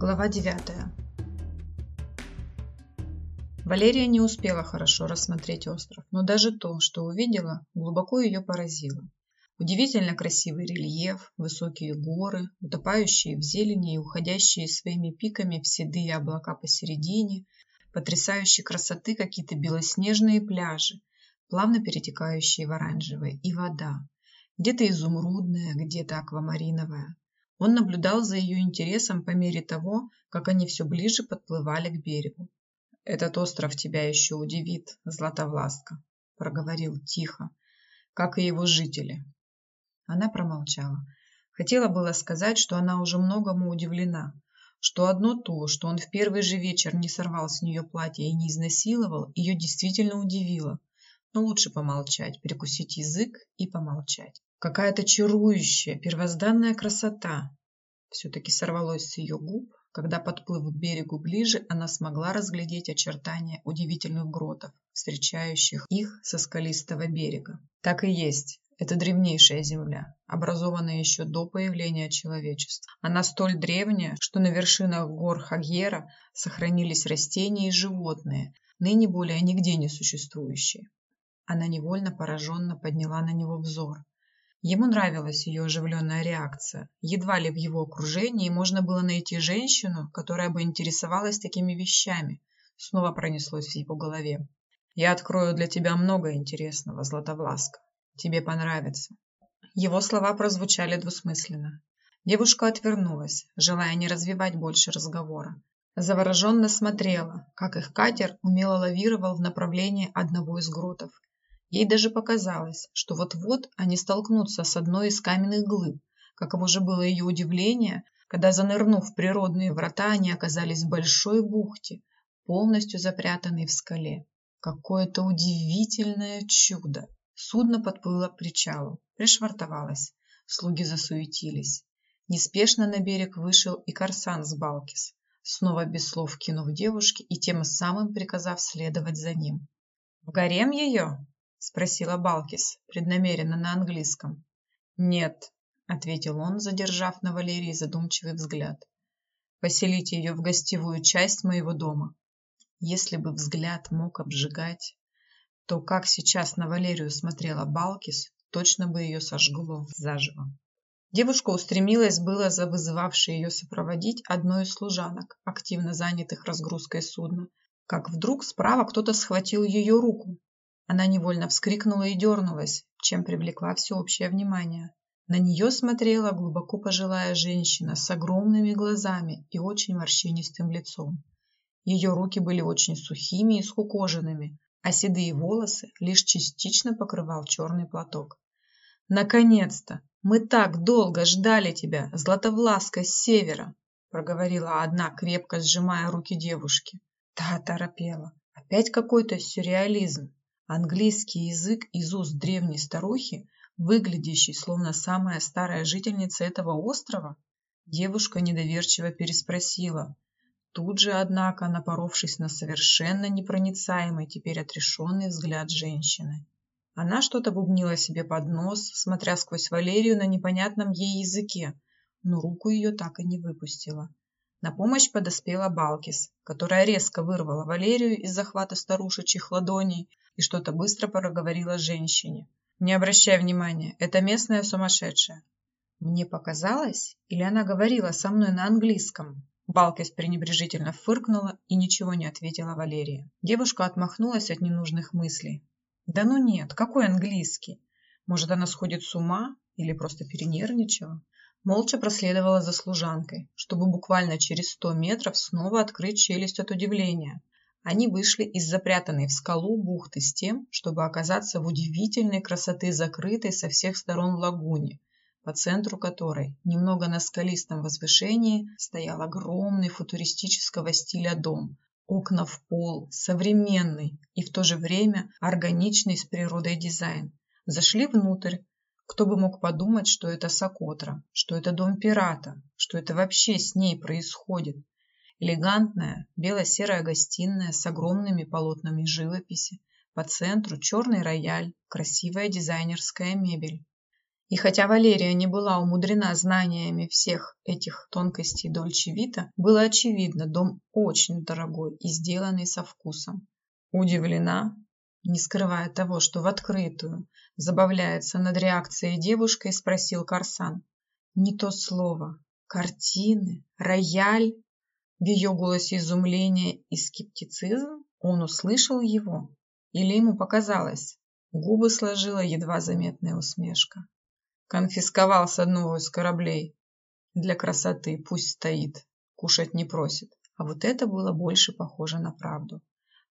Глава 9 Валерия не успела хорошо рассмотреть остров, но даже то, что увидела, глубоко ее поразило. Удивительно красивый рельеф, высокие горы, утопающие в зелени и уходящие своими пиками в седые облака посередине, потрясающей красоты какие-то белоснежные пляжи, плавно перетекающие в оранжевые, и вода, где-то изумрудная, где-то аквамариновая. Он наблюдал за ее интересом по мере того, как они все ближе подплывали к берегу. «Этот остров тебя еще удивит, Златовласка», – проговорил тихо, – «как и его жители». Она промолчала. Хотела было сказать, что она уже многому удивлена, что одно то, что он в первый же вечер не сорвал с нее платье и не изнасиловал, ее действительно удивило. Но лучше помолчать, прикусить язык и помолчать. Какая-то чарующая, первозданная красота. Все-таки сорвалось с ее губ, когда, подплыв к берегу ближе, она смогла разглядеть очертания удивительных гротов, встречающих их со скалистого берега. Так и есть. Это древнейшая земля, образованная еще до появления человечества. Она столь древняя, что на вершинах гор Хагьера сохранились растения и животные, ныне более нигде не существующие. Она невольно пораженно подняла на него взор. Ему нравилась ее оживленная реакция. Едва ли в его окружении можно было найти женщину, которая бы интересовалась такими вещами. Снова пронеслось в его голове. «Я открою для тебя много интересного, Златовласка. Тебе понравится». Его слова прозвучали двусмысленно. Девушка отвернулась, желая не развивать больше разговора. Завороженно смотрела, как их катер умело лавировал в направлении одного из гротов Ей даже показалось, что вот-вот они столкнутся с одной из каменных глыб. Каково же было ее удивление, когда, занырнув в природные врата, они оказались в большой бухте, полностью запрятанной в скале. Какое-то удивительное чудо! Судно подплыло к причалу, пришвартовалось. Слуги засуетились. Неспешно на берег вышел и Корсан с Балкис, снова без слов кинув девушке и тем самым приказав следовать за ним. «В гарем ее?» – спросила Балкис, преднамеренно на английском. «Нет», – ответил он, задержав на Валерии задумчивый взгляд. «Поселите ее в гостевую часть моего дома». Если бы взгляд мог обжигать, то как сейчас на Валерию смотрела Балкис, точно бы ее сожгло заживо. Девушка устремилась было за вызывавшей ее сопроводить одной из служанок, активно занятых разгрузкой судна, как вдруг справа кто-то схватил ее руку, она невольно вскрикнула и дернулась, чем привлекла всеобщее внимание. На нее смотрела глубоко пожилая женщина с огромными глазами и очень морщинистым лицом. Ее руки были очень сухими и скукоженными, а седые волосы лишь частично покрывал черный платок. «Наконец-то! Мы так долго ждали тебя, Златовласка с севера!» проговорила одна, крепко сжимая руки девушки. Та торопела. Опять какой-то сюрреализм. Английский язык из уст древней старухи, выглядящей словно самая старая жительница этого острова? Девушка недоверчиво переспросила. Тут же, однако, напоровшись на совершенно непроницаемый, теперь отрешенный взгляд женщины. Она что-то бубнила себе под нос, смотря сквозь Валерию на непонятном ей языке, но руку ее так и не выпустила. На помощь подоспела Балкис, которая резко вырвала Валерию из захвата старушечьих ладоней и что-то быстро проговорила женщине. «Не обращай внимания, это местная сумасшедшая». «Мне показалось? Или она говорила со мной на английском?» Балкис пренебрежительно фыркнула и ничего не ответила Валерия. Девушка отмахнулась от ненужных мыслей. «Да ну нет, какой английский? Может, она сходит с ума или просто перенервничала?» Молча проследовала за служанкой, чтобы буквально через сто метров снова открыть челюсть от удивления. Они вышли из запрятанной в скалу бухты с тем, чтобы оказаться в удивительной красоты закрытой со всех сторон лагуне, по центру которой, немного на скалистом возвышении, стоял огромный футуристического стиля дом, окна в пол, современный и в то же время органичный с природой дизайн. Зашли внутрь, кто бы мог подумать, что это Сокотра, что это дом пирата, что это вообще с ней происходит. Элегантная бело-серая гостиная с огромными полотнами живописи, по центру черный рояль, красивая дизайнерская мебель. И хотя Валерия не была умудрена знаниями всех этих тонкостей Дольче Вита, было очевидно, дом очень дорогой и сделанный со вкусом. Удивлена, не скрывая того, что в открытую забавляется над реакцией девушкой, спросил Корсан. Не то слово. Картины? Рояль? В ее голосе изумление и скептицизм? Он услышал его? Или ему показалось? Губы сложила едва заметная усмешка. Конфисковал с одного из кораблей. Для красоты пусть стоит, кушать не просит. А вот это было больше похоже на правду.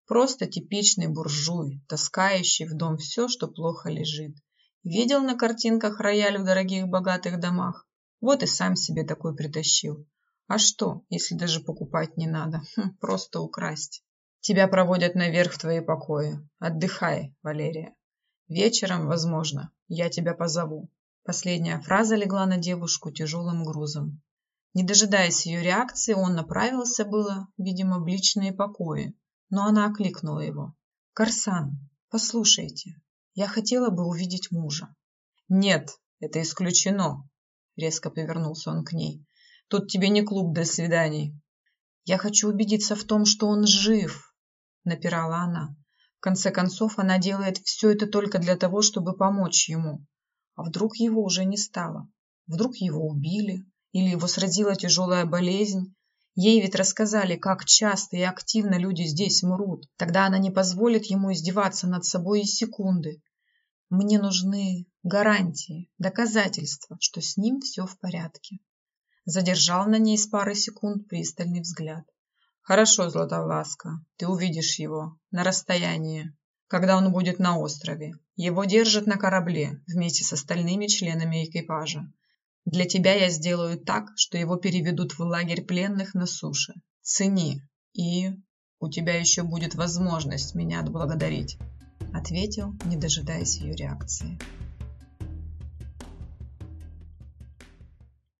Просто типичный буржуй, таскающий в дом все, что плохо лежит. Видел на картинках рояль в дорогих богатых домах? Вот и сам себе такой притащил. А что, если даже покупать не надо? Хм, просто украсть. Тебя проводят наверх в твои покои. Отдыхай, Валерия. Вечером, возможно, я тебя позову. Последняя фраза легла на девушку тяжелым грузом. Не дожидаясь ее реакции, он направился было, видимо, в личные покои, но она окликнула его. «Корсан, послушайте, я хотела бы увидеть мужа». «Нет, это исключено», — резко повернулся он к ней. «Тут тебе не клуб для свиданий». «Я хочу убедиться в том, что он жив», — напирала она. В конце концов, она делает все это только для того, чтобы помочь ему. А вдруг его уже не стало? Вдруг его убили? Или его сразила тяжелая болезнь? Ей ведь рассказали, как часто и активно люди здесь мрут. Тогда она не позволит ему издеваться над собой и секунды. Мне нужны гарантии, доказательства, что с ним все в порядке. Задержал на ней с пары секунд пристальный взгляд. Хорошо, Златовласка, ты увидишь его на расстоянии когда он будет на острове. Его держат на корабле вместе с остальными членами экипажа. Для тебя я сделаю так, что его переведут в лагерь пленных на суше. Цени, и у тебя еще будет возможность меня отблагодарить», ответил, не дожидаясь ее реакции.